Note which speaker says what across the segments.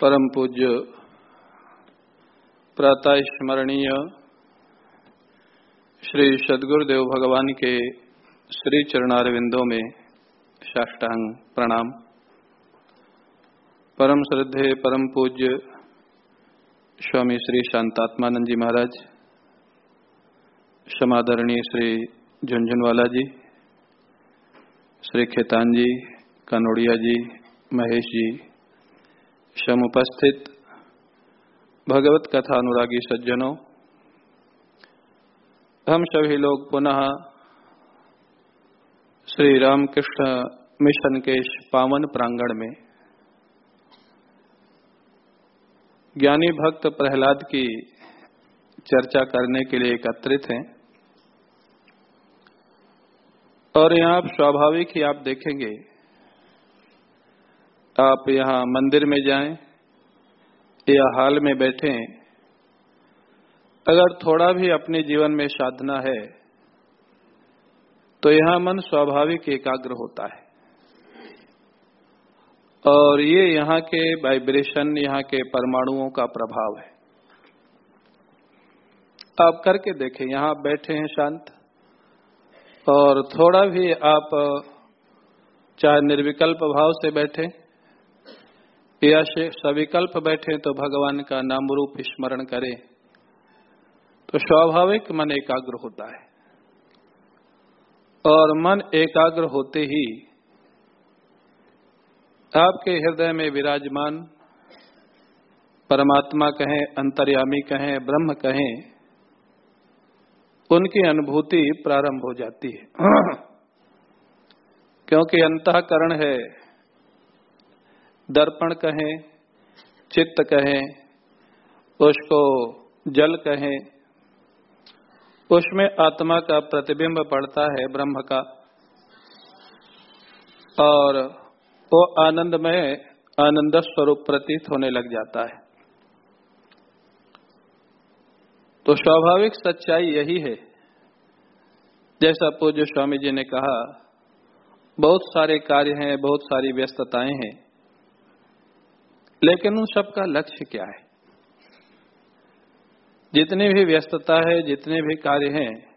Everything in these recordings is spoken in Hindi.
Speaker 1: परम पूज्य प्रातः स्मरणीय श्री सदगुरुदेव भगवान के श्री चरणारविंदों में साष्टांग प्रणाम। परम श्रद्धे, परम पूज्य स्वामी श्री शांतात्मानंद जी महाराज, समादरणीय श्री झुंझुनवाला जी, श्री खेतान जी, कनोड़िया जी, महेश जी सम उपस्थित भगवत कथा अनुरागी सज्जनों, हम सभी लोग पुनः श्री रामकृष्ण मिशन के पावन प्रांगण में ज्ञानी भक्त प्रहलाद की चर्चा करने के लिए एकत्रित हैं। और यहाँ आप स्वाभाविक ही आप देखेंगे आप यहाँ मंदिर में जाएँ या हाल में बैठे, अगर थोड़ा भी अपने जीवन में साधना है तो यहाँ मन स्वाभाविक एकाग्र होता है। और ये यहाँ के वाइब्रेशन यहाँ के परमाणुओं का प्रभाव है। आप करके देखें, यहाँ बैठे हैं शांत, और थोड़ा भी आप चाहे निर्विकल्प भाव से बैठे या सविकल्प बैठे तो भगवान का नाम रूप स्मरण करें तो स्वाभाविक मन एकाग्र होता है। और मन एकाग्र होते ही आपके हृदय में विराजमान, परमात्मा कहें, अंतर्यामी कहें, ब्रह्म कहें, उनकी अनुभूति प्रारंभ हो जाती है। क्योंकि अंतकरण है दर्पण कहें, चित्त कहें, उसको जल कहें, उसमें आत्मा का प्रतिबिंब पड़ता है ब्रह्म का। और वो आनंदमय, आनंद स्वरूप प्रतीत होने लग जाता है। तो स्वाभाविक सच्चाई यही है। जैसा पूज्य स्वामी जी ने कहा, बहुत सारे कार्य हैं, बहुत सारी व्यस्तताएँ हैं। लेकिन उन सब का लक्ष्य क्या है? जितनी भी व्यस्तता है, जितने भी कार्य हैं,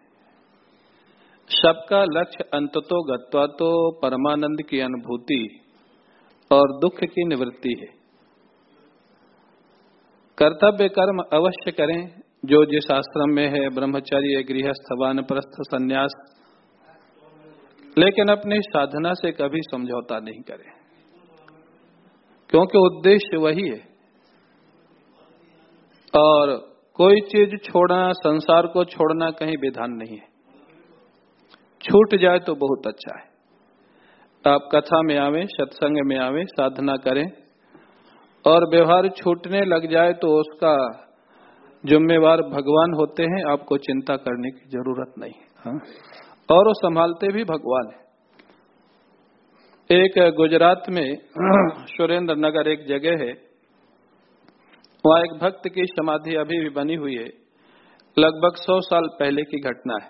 Speaker 1: सबका लक्ष्य अंततो गत्वा तो परमानंद की अनुभूति और दुख की निवृत्ति है। कर्तव्य कर्म अवश्य करें। जो जिस आश्रम में है, ब्रह्मचर्य, गृहस्थ, वानप्रस्थ, संन्यास, लेकिन अपनी साधना से कभी समझौता नहीं करें। क्योंकि उद्देश्य वही है। और कोई चीज़ छोड़ना, संसार को छोड़ना कहीं विधान नहीं है। छूट जाए तो बहुत अच्छा है। आप कथा में आवे, सत्संग में आवे, साधना करें, और व्यवहार छूटने लग जाए तो उसका जिम्मेवार भगवान होते हैं, आपको चिंता करने की ज़रूरत नहीं हाँ? और वो संभालते भी भगवान है। एक गुजरात में सुरेंद्र नगर एक जगह है। वहाँ एक भक्त की समाधि अभी भी बनी हुई है। लगभग सौ साल पहले की घटना है।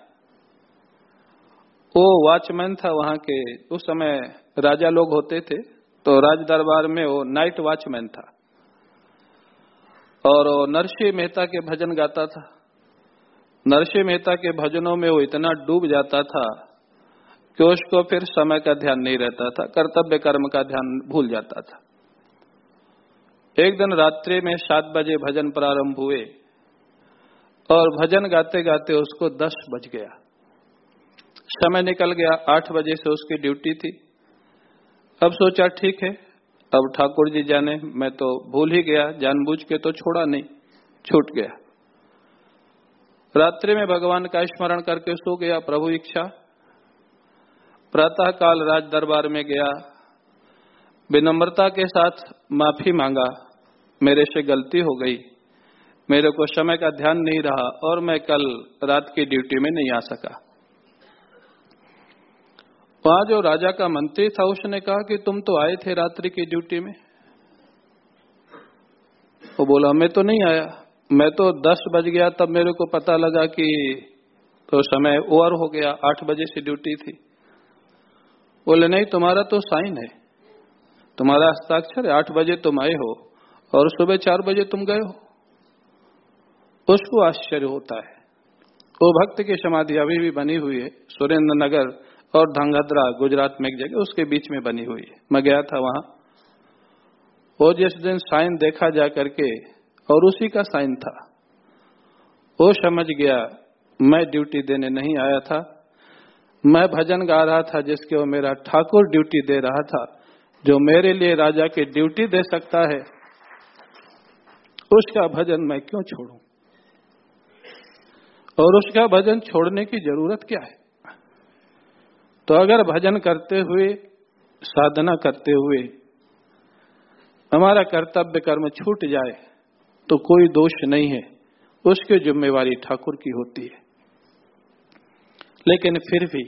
Speaker 1: वो वॉचमैन था वहाँ के। उस समय राजा लोग होते थे तो राज दरबार में वो नाइट वॉचमैन था। और नरसिंह मेहता के भजन गाता था। नरसिंह मेहता के भजनों में वो इतना डूब जाता था कि उसको फिर समय का ध्यान नहीं रहता था, कर्तव्य कर्म का ध्यान भूल जाता था। एक दिन रात्रि में सात बजे भजन प्रारंभ हुए और भजन गाते गाते उसको दस बज गया। समय निकल गया, आठ बजे से उसकी ड्यूटी थी। अब सोचा, ठीक है, अब ठाकुर जी जाने, मैं तो भूल ही गया, जानबूझ के तो छोड़ा नहीं, छूट गया। रात्रि में भगवान का स्मरण करके सो गया, प्रभु इच्छा प्रातः काल राज दरबार में गया। विनम्रता के साथ माफ़ी मांगा। मेरे से गलती हो गई। मेरे को समय का ध्यान नहीं रहा और मैं कल रात की ड्यूटी में नहीं आ सका। वहाँ जो राजा का मंत्री था, उसने कहा कि तुम तो आए थे रात्रि की ड्यूटी में। वो बोला, मैं तो नहीं आया। मैं तो दस बज गया, तब मेरे को पता लगा कि तो समय ओवर हो गया, आठ बजे से ड्यूटी थी। बोले, नहीं, तुम्हारा तो साइन है। तुम्हारा हस्ताक्षर है आठ बजे तुम आए हो और सुबह चार बजे तुम गए हो। उसको आश्चर्य होता है। वो भक्त की समाधि अभी भी बनी हुई है सुरेंद्र नगर और धंगद्रा गुजरात में एक जगह उसके बीच में बनी हुई है। मैं गया था वहाँ। वो जिस दिन साइन देखा जा करके और उसी का साइन था। वो समझ गया, मैं ड्यूटी देने नहीं आया था। मैं भजन गा रहा था जिसके वो मेरा ठाकुर ड्यूटी दे रहा था, जो मेरे लिए राजा की ड्यूटी दे सकता है, उसका भजन मैं क्यों छोड़ू? और उसका भजन छोड़ने की ज़रूरत क्या है? तो अगर भजन करते हुए, साधना करते हुए, हमारा कर्तव्य कर्म छूट जाए तो कोई दोष नहीं है, उसकी जिम्मेवारी ठाकुर की होती है। लेकिन फिर भी,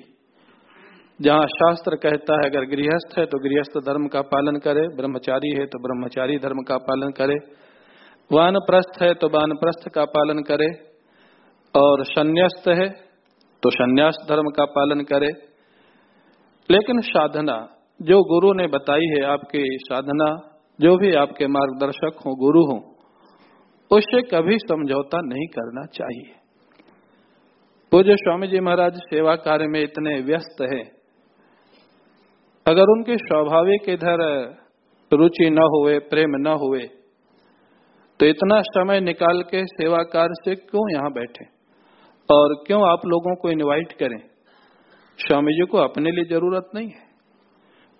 Speaker 1: जहाँ शास्त्र कहता है, अगर गृहस्थ है तो गृहस्थ धर्म का पालन करे, ब्रह्मचारी है तो ब्रह्मचारी धर्म का पालन करे। वानप्रस्थ है तो वानप्रस्थ का पालन करे। और संन्यास्त है तो संन्यास धर्म का पालन करे। लेकिन साधना, जो गुरु ने बताई है आपकी साधना, जो भी आपके मार्गदर्शक हो, गुरु हो, उससे कभी समझौता नहीं करना चाहिए। पूज्य स्वामी जी महाराज सेवा कार्य में इतने व्यस्त है, अगर उनके स्वाभाविक इधर रुचि न हुए, प्रेम न हुए तो इतना समय निकाल के सेवा कार्य से क्यों यहाँ बैठे? और क्यों आप लोगों को इनवाइट करें? स्वामी जी को अपने लिए ज़रूरत नहीं है।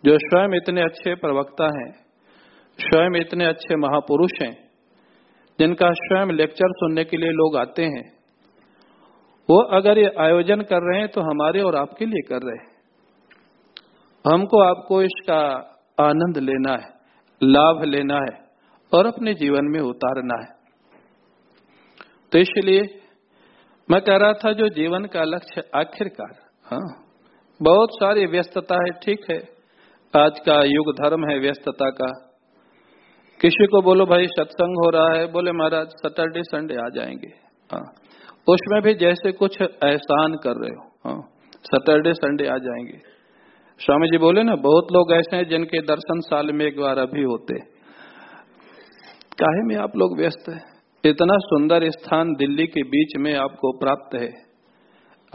Speaker 1: जो स्वयं इतने अच्छे प्रवक्ता हैं, स्वयं इतने अच्छे महापुरुष हैं, जिनका स्वयं लेक्चर सुनने के लिए लोग आते हैं वो अगर ये आयोजन कर रहे हैं तो हमारे और आपके लिए कर रहे हैं। हमको आपको इसका आनंद लेना है, लाभ लेना है और अपने जीवन में उतारना है। तो इसलिए मैं कह रहा था जो जीवन का लक्ष्य आखिरकार हाँ बहुत सारी व्यस्तता है, ठीक है। आज का युग धर्म है व्यस्तता का। किसी को बोलो, भाई, सत्संग हो रहा है, बोले, महाराज, सैटरडे, संडे आ जाएँगे। हाँ। उसमें भी जैसे कुछ एहसान कर रहे हो। हाँ। सैटरडे संडे आ जाएँगे। स्वामी जी बोले ना, बहुत लोग ऐसे हैं जिनके दर्शन साल में एक बार अभी होते काहे में आप लोग व्यस्त है? इतना सुंदर स्थान दिल्ली के बीच में आपको प्राप्त है।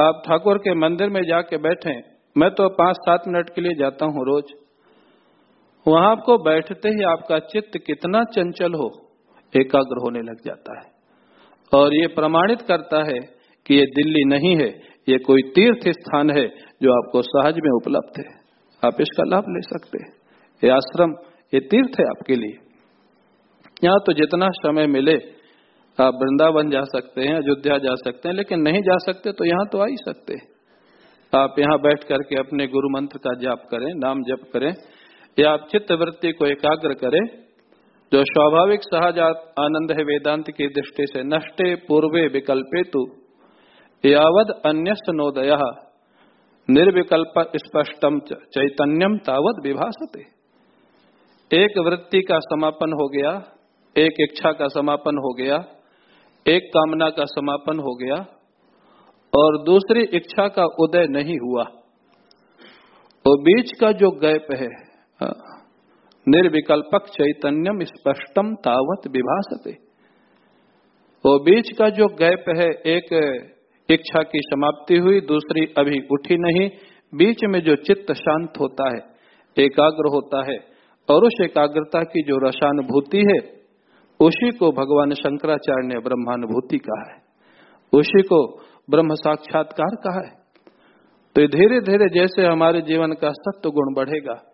Speaker 1: आप ठाकुर के मंदिर में जाके बैठे मैं तो पाँच सात मिनट के लिए जाता हूँ रोज। वहाँ आपको बैठते ही आपका चित्त कितना चंचल हो, एकाग्र होने लग जाता है। और ये प्रमाणित करता है कि ये दिल्ली नहीं है, ये कोई तीर्थ स्थान है जो आपको सहज में उपलब्ध है। आप इसका लाभ ले सकते हैं। ये आश्रम, ये तीर्थ है आपके लिए। यहाँ तो जितना समय मिले, आप वृंदावन जा सकते हैं, अयोध्या जा सकते हैं, लेकिन नहीं जा सकते तो यहाँ तो आ ही सकते आप यहाँ बैठ करके अपने गुरु मंत्र का जाप करें, नाम जप करें, या आप चित्त वृत्ति को एकाग्र करें जो स्वाभाविक सहजात आनंद है वेदांत की दृष्टि से नष्टे पूर्वे विकल्पे तु। यावद अन्य नोदय। निर्विकल्प स्पष्टम चैतन्यम तावत विभासते। एक वृत्ति का समापन हो गया एक इच्छा का समापन हो गया एक कामना का समापन हो गया और दूसरी इच्छा का उदय नहीं हुआ। वो बीच का जो गैप है हाँ, निर्विकल्पक चैतन्यम स्पष्टम तावत विभासते। वो बीच का जो गैप है, एक इच्छा की समाप्ति हुई, दूसरी अभी उठी नहीं। बीच में जो चित्त शांत होता है, एकाग्र होता है, और उस एकाग्रता की जो रसानुभूति है, उसी को भगवान शंकराचार्य ने ब्रह्मानुभूति कहा है। उसी को ब्रह्म साक्षात्कार कहा है। तो धीरे धीरे जैसे हमारे जीवन का सत्य गुण बढ़ेगा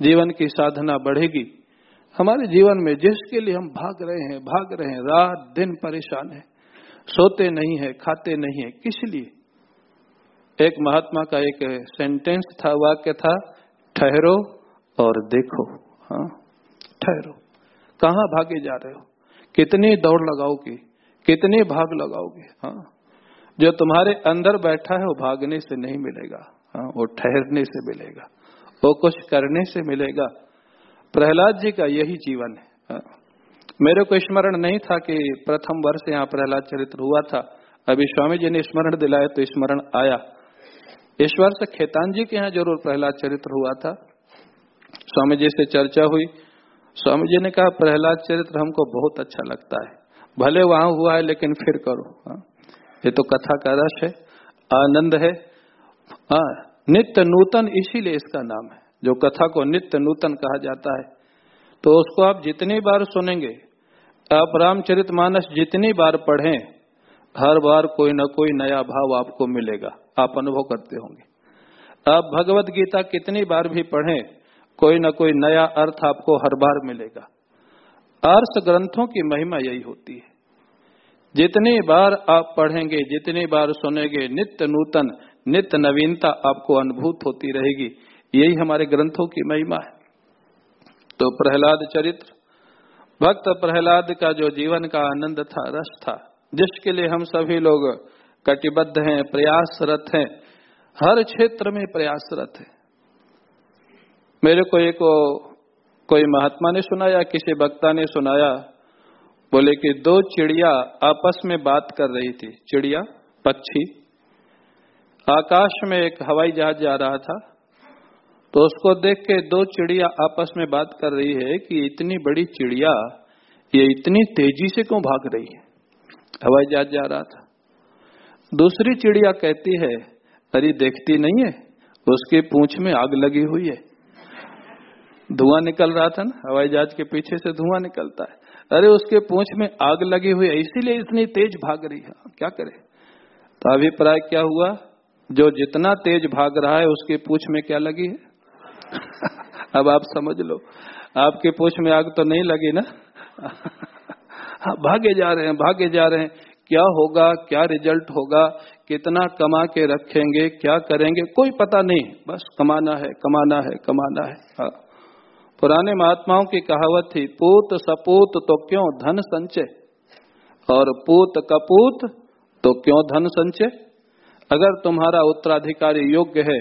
Speaker 1: जीवन की साधना बढ़ेगी। हमारे जीवन में जिसके लिए हम भाग रहे हैं, भाग रहे हैं, रात दिन परेशान है। सोते नहीं है, खाते नहीं है, किस लिए? एक महात्मा का एक सेंटेंस था, वाक्य था, ठहरो और देखो। हाँ ठहरो। कहाँ भागे जा रहे हो? कितनी दौड़ लगाओगे? कितने भाग लगाओगे? हाँ जो तुम्हारे अंदर बैठा है, वो भागने से नहीं मिलेगा। हाँ वो ठहरने से मिलेगा। वो कुछ करने से मिलेगा। प्रहलाद जी का यही जीवन है। हाँ। मेरे को स्मरण नहीं था कि प्रथम वर्ष यहाँ प्रहलाद चरित्र हुआ था। अभी स्वामी जी ने स्मरण दिलाया तो स्मरण आया। इस वर्ष खेतान जी के यहाँ ज़रूर प्रहलाद चरित्र हुआ था। स्वामी जी से चर्चा हुई। स्वामी जी ने कहा, प्रहलाद चरित्र हमको बहुत अच्छा लगता है। भले वहाँ हुआ है, लेकिन फिर करो। ये तो कथा का रस है। आनंद है। हाँ। नित्य नूतन इसीलिए इसका नाम है। जो कथा को नित्य नूतन कहा जाता है तो उसको आप जितनी बार सुनेंगे, आप रामचरित मानस जितनी बार पढ़ें, हर बार कोई ना कोई नया भाव आपको मिलेगा। आप अनुभव करते होंगे। आप भगवत गीता कितनी बार भी पढ़ें, कोई ना कोई नया अर्थ आपको हर बार मिलेगा। अर्थ ग्रंथों की महिमा यही होती है। जितनी बार आप पढ़ेंगे, जितनी बार सुनेंगे, नित्य नूतन नित्य नवीनता आपको अनुभूत होती रहेगी। यही हमारे ग्रंथों की महिमा है। तो प्रहलाद चरित्र। भक्त प्रहलाद का जो जीवन का आनंद था, रस था, जिसके लिए हम सभी लोग कटिबद्ध हैं, प्रयासरत हैं, हर क्षेत्र में प्रयासरत है। मेरे को एक कोई महात्मा ने सुनाया, किसी वक्ता ने सुनाया, बोले कि दो चिड़िया आपस में बात कर रही थी। चिड़िया, पक्षी? आकाश में एक हवाई जहाज़ जा रहा था तो उसको देख के दो चिड़िया आपस में बात कर रही है कि इतनी बड़ी चिड़िया, ये इतनी तेज़ी से क्यों भाग रही है? हवाई जहाज़ जा रहा था। दूसरी चिड़िया कहती है, अरे देखती नहीं है, उसकी पूंछ में आग लगी हुई है। धुआँ निकल रहा था ना, हवाई जहाज़ के पीछे से धुआँ निकलता है। अरे उसके पूंछ में आग लगी हुई है, इसीलिए इतनी तेज भाग रही है। क्या करे? तो अभिप्राय क्या हुआ? जो जितना तेज भाग रहा है उसकी पूछ में क्या लगी है? अब आप समझ लो। आपके पूछ में आग तो नहीं लगी ना? भागे जा रहे हैं, भागे जा रहे हैं। क्या होगा, क्या रिज़ल्ट होगा, कितना कमा के रखेंगे, क्या करेंगे, कोई पता नहीं। बस कमाना है कमाना है कमाना है। हाँ। पुराने महात्माओं की कहावत थी, पूत सपूत तो क्यों धन संचय? और पूत कपूत तो क्यों धन संचय? अगर तुम्हारा उत्तराधिकारी योग्य है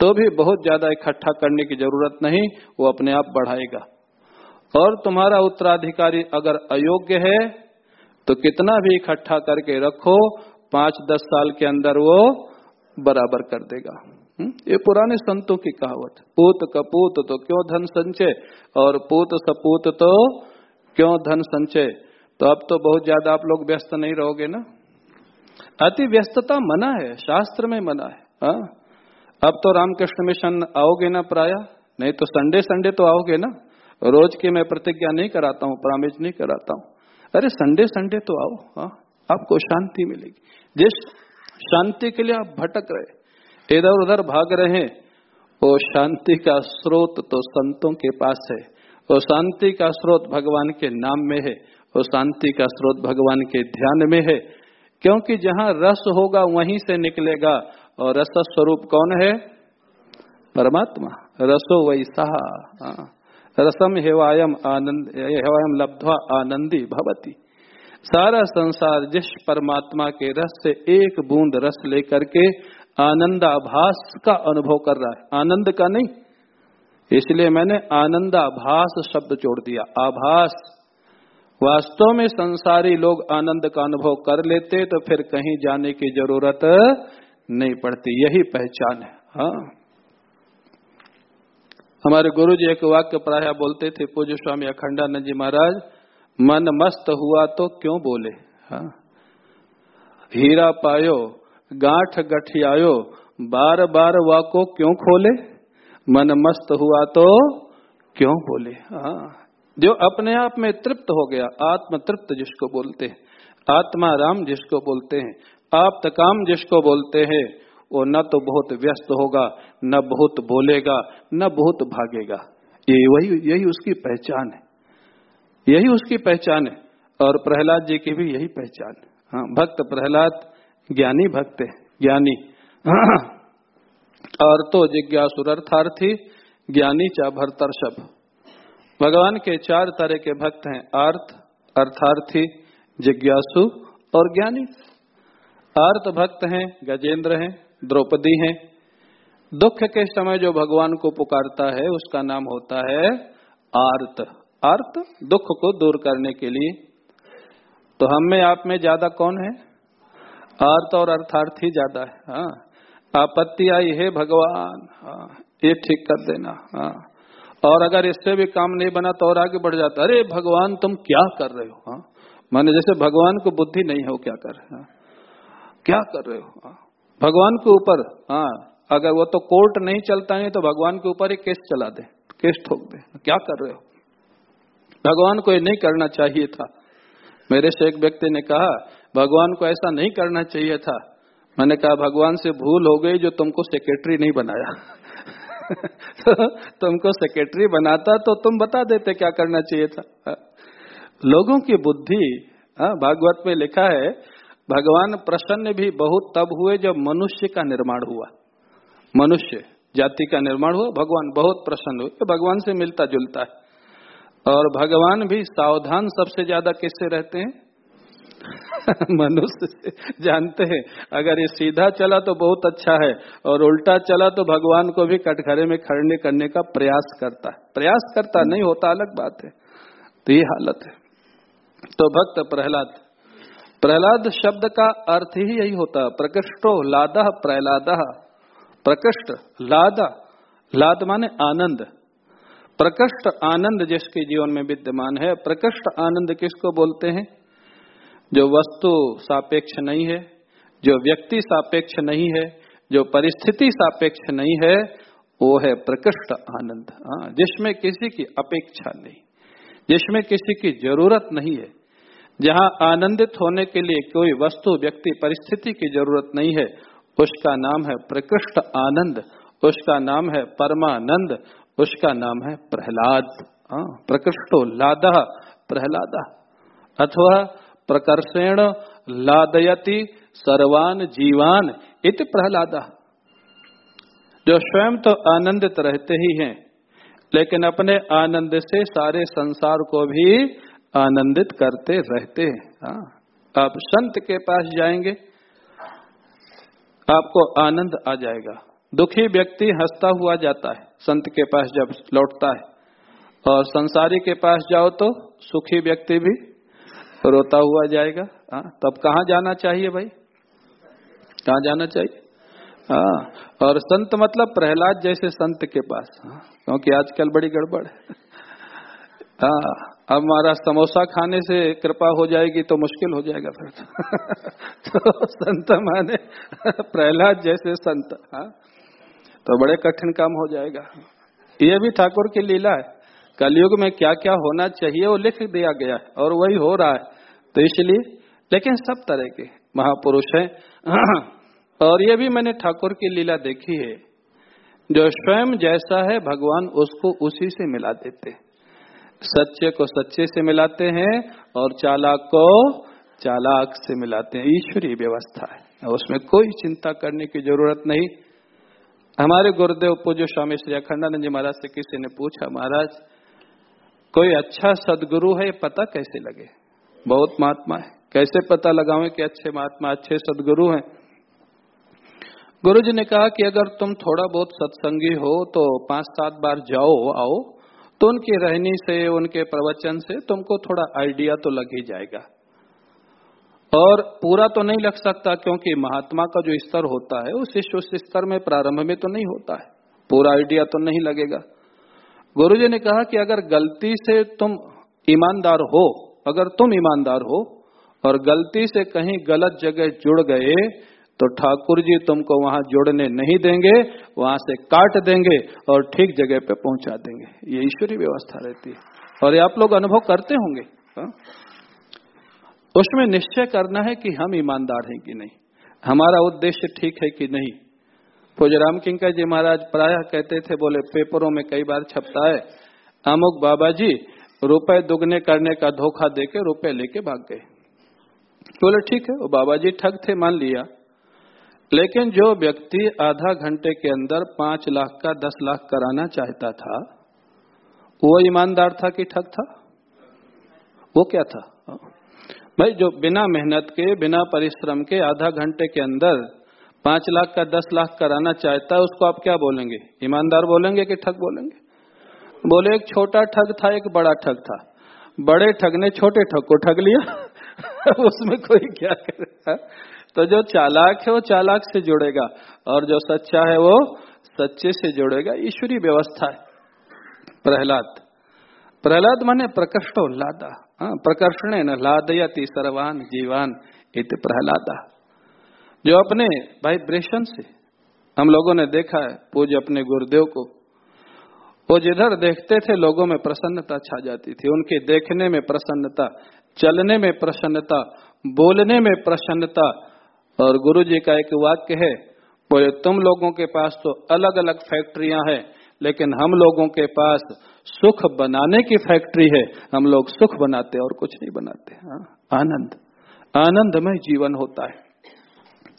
Speaker 1: तो भी बहुत ज़्यादा इकट्ठा करने की ज़रूरत नहीं, वो अपने आप बढ़ाएगा। और तुम्हारा उत्तराधिकारी अगर अयोग्य है तो कितना भी इकट्ठा करके रखो पाँच दस साल के अंदर वो बराबर कर देगा। हम्म? ये पुराने संतों की कहावत पूत कपूत तो क्यों धन संचय, और पूत सपूत तो क्यों धन संचय? तो अब तो बहुत ज़्यादा आप लोग व्यस्त नहीं रहोगे ना? अति व्यस्तता मना है, शास्त्र में मना है, हा? अब तो रामकृष्ण मिशन आओगे ना प्राय? नहीं तो संडे संडे तो आओगे ना? रोज की मैं प्रतिज्ञा नहीं कराता हूँ, प्रामिज नहीं कराता हूँ। अरे संडे संडे तो आओ, हा? आपको शांति मिलेगी। जिस शांति के लिए आप भटक रहे, इधर उधर भाग रहे, वो शांति का स्रोत तो संतों के पास है। वो शांति का स्रोत भगवान के नाम में है, वो शांति का स्रोत भगवान के ध्यान में है। क्योंकि जहाँ रस होगा वहीं से निकलेगा। और रस स्वरूप कौन है? परमात्मा। रसो वैसा। हाँ। रसम हेवायम आनंद, हेवायम लब्धवा आनंदी भवती। सारा संसार जिस परमात्मा के रस से एक बूंद रस लेकर के आनंदाभास का अनुभव कर रहा है। आनंद का नहीं। इसलिए मैंने आनंदाभास शब्द जोड़ दिया। आभास। वास्तव में संसारी लोग आनंद का अनुभव कर लेते तो फिर कहीं जाने की ज़रूरत नहीं पड़ती। यही पहचान है। हाँ। हमारे गुरु जी एक वाक्य प्राय बोलते थे, पूज्य स्वामी अखंडानंद जी महाराज, मन मस्त हुआ तो क्यों बोले? हाँ। हीरा पायो, गांठ गठियायो बार बार वाको क्यों खोले? मन मस्त हुआ तो क्यों बोले? हाँ। जो अपने आप में तृप्त हो गया आत्म तृप्त जिसको बोलते हैं, आत्मा राम जिसको बोलते हैं आप काम जिसको बोलते हैं, वो न तो बहुत व्यस्त होगा, न बहुत बोलेगा, न बहुत भागेगा। ये वही, यही उसकी पहचान है। यही उसकी पहचान है। और प्रहलाद जी की भी यही पहचान है। हाँ भक्त प्रहलाद ज्ञानी भक्त है, ज्ञानी। और तो जिज्ञासु अर्थार्थी ज्ञानी चा भरतर शब। भगवान के चार तरह के भक्त हैं अर्थ अर्थार्थी, जिज्ञासु और ज्ञानी। अर्थ भक्त हैं, गजेंद्र हैं, द्रौपदी हैं। दुख के समय जो भगवान को पुकारता है, उसका नाम होता है आर्त। अर्थ दुख को दूर करने के लिए। तो हम में, आप में ज़्यादा कौन है? अर्थ और अर्थार्थी ज़्यादा है हाँ। आपत्ति आई है भगवान हाँ ये ठीक कर देना हाँ। और अगर इससे भी काम नहीं बना तो और आगे बढ़ जाता। अरे भगवान, तुम क्या कर रहे हो हाँ? माने जैसे भगवान को बुद्धि नहीं हो क्या कर रहे हाँ? क्या कर रहे हो हाँ? भगवान के ऊपर हाँ अगर वो तो कोर्ट नहीं चलता है तो भगवान के ऊपर एक केस चला दे, केस ठोक दे। क्या कर रहे हो? भगवान को ये नहीं करना चाहिए था। मेरे से एक व्यक्ति ने कहा, भगवान को ऐसा नहीं करना चाहिए था। मैंने कहा, भगवान से भूल हो गई जो तुमको सेक्रेटरी नहीं बनाया। तो तुमको सेक्रेटरी बनाता तो तुम बता देते क्या करना चाहिए था। हाँ। लोगों की बुद्धि हाँ, भागवत में लिखा है भगवान प्रसन्न भी बहुत तब हुए जब मनुष्य का निर्माण हुआ। मनुष्य जाति का निर्माण हुआ भगवान बहुत प्रसन्न हुए। भगवान से मिलता जुलता है। और भगवान भी सावधान सबसे ज़्यादा किससे रहते हैं? मनुष्य जानते हैं। अगर ये सीधा चला तो बहुत अच्छा है, और उल्टा चला तो भगवान को भी कटघरे में खड़ने करने का प्रयास करता है। प्रयास करता नहीं, होता अलग बात है। तो ये हालत है। तो भक्त प्रहलाद प्रहलाद शब्द का अर्थ ही यही होता है। प्रकृष्टो लादा प्रहलाद। प्रकृष्ट, लादा, लाद माने आनंद। प्रकृष्ट आनंद जिसके जीवन में विद्यमान है। प्रकृष्ट आनंद किसको बोलते हैं? जो वस्तु सापेक्ष नहीं है, जो व्यक्ति सापेक्ष नहीं है, जो परिस्थिति सापेक्ष नहीं है, वो है प्रकृष्ट आनंद। हाँ जिसमें किसी की अपेक्षा नहीं, जिसमें किसी की ज़रूरत नहीं है। जहाँ आनंदित होने के लिए कोई वस्तु, व्यक्ति, परिस्थिति की ज़रूरत नहीं है, उसका नाम है प्रकृष्ट आनंद, उसका नाम है परमानंद, उसका नाम है प्रहलाद। हाँ प्रकृष्टो लादा प्रहलादा। अथवा प्रकर्षेण लादयति सर्वान जीवान इत प्रहलादा जो स्वयं तो आनंदित रहते ही हैं, लेकिन अपने आनंद से सारे संसार को भी आनंदित करते रहते हैं हाँ। आप संत के पास जाएँगे, आपको आनंद आ जाएगा दुखी व्यक्ति हंसता हुआ जाता है, संत के पास जब लौटता है, और संसारी के पास जाओ तो सुखी व्यक्ति भी रोता हुआ जाएगा। हाँ तब कहाँ जाना चाहिए भाई? कहाँ जाना चाहिए? हाँ और संत मतलब प्रहलाद जैसे संत के पास। हाँ क्योंकि आजकल बड़ी गड़बड़ है। हाँ अब हमारा समोसा खाने से कृपा हो जाएगी तो मुश्किल हो जाएगा फिर तो। संत माने प्रहलाद जैसे संत। हाँ तो बड़े कठिन काम हो जाएगा। ये भी ठाकुर की लीला है। कलयुग में क्या क्या होना चाहिए, वो लिख दिया गया है और वही हो रहा है। तो इसलिए, लेकिन सब तरह के महापुरुष हैं। और ये भी मैंने ठाकुर की लीला देखी है। जो स्वयं जैसा है, भगवान उसको उसी से मिला देते सच्चे को सच्चे से मिलाते हैं और चालाक को चालाक से मिलाते हैं। ईश्वरीय व्यवस्था है। उसमें कोई चिंता करने की ज़रूरत नहीं। हमारे गुरुदेव पूज्य स्वामी श्री अखंडानंद जी महाराज से किसी ने पूछा, महाराज कोई अच्छा सदगुरु है पता कैसे लगे? बहुत महात्मा है। कैसे पता लगावे कि अच्छे महात्मा, अच्छे सदगुरु हैं? गुरु जी ने कहा कि अगर तुम थोड़ा बहुत सत्संगी हो तो पाँच सात बार जाओ, आओ तो उनकी रहनी से, उनके प्रवचन से तुमको थोड़ा आइडिया तो लग ही जाएगा। और पूरा तो नहीं लग सकता, क्योंकि महात्मा का जो स्तर होता है, उस उस स्तर में प्रारंभ में तो नहीं होता है। पूरा आइडिया तो नहीं लगेगा। गुरु जी ने कहा कि अगर गलती से तुम ईमानदार हो, अगर तुम ईमानदार हो और गलती से कहीं गलत जगह जुड़ गए तो ठाकुर जी तुमको वहाँ जुड़ने नहीं देंगे, वहाँ से काट देंगे और ठीक जगह पे पहुँचा देंगे। ये ईश्वरी व्यवस्था रहती है। और ये आप लोग अनुभव करते होंगे, हा? उसमें निश्चय करना है कि हम ईमानदार हैं कि नहीं। हमारा उद्देश्य ठीक है कि नहीं। राम किंकर जी महाराज प्राय कहते थे, बोले, पेपरों में कई बार छपता है। अमुक बाबा जी रुपए दुगने करने का धोखा देके रुपए लेके भाग गए। बोले, ठीक है। वो बाबा जी ठग थे, मान लिया। लेकिन जो व्यक्ति आधा घंटे के अंदर पाँच लाख का, दस लाख कराना चाहता था, वो ईमानदार था कि ठग था? वो क्या था? भाई, जो बिना मेहनत के, बिना परिश्रम के आधा घंटे के अंदर पाँच लाख का दस लाख कराना चाहता है उसको आप क्या बोलेंगे? ईमानदार बोलेंगे कि ठग बोलेंगे? बोले एक छोटा ठग था एक बड़ा ठग था। बड़े ठग ने छोटे ठग को ठग लिया। उसमें कोई क्या करेगा तो जो चालाक है वो चालाक से जुड़ेगा। और जो सच्चा है वो सच्चे से जुड़ेगा। ईश्वरी व्यवस्था है। प्रहलाद। प्रहलाद माने प्रकृष्टो लादा। हाँ, प्रकर्षण लादयति सर्वान जीवान इत प्रहलादा। जो अपने वाइब्रेशन से हम लोगों ने देखा है, पूज्य अपने गुरुदेव को। वो जिधर देखते थे, लोगों में प्रसन्नता छा जाती थी। उनके देखने में प्रसन्नता, चलने में प्रसन्नता, बोलने में प्रसन्नता। और गुरु जी का एक वाक्य है, बोले, तुम लोगों के पास तो अलग अलग फैक्ट्रियाँ हैं, लेकिन हम लोगों के पास सुख बनाने की फैक्ट्री है। हम लोग सुख बनाते और कुछ नहीं बनाते। हाँ? आनंद। आनंदमय जीवन होता है।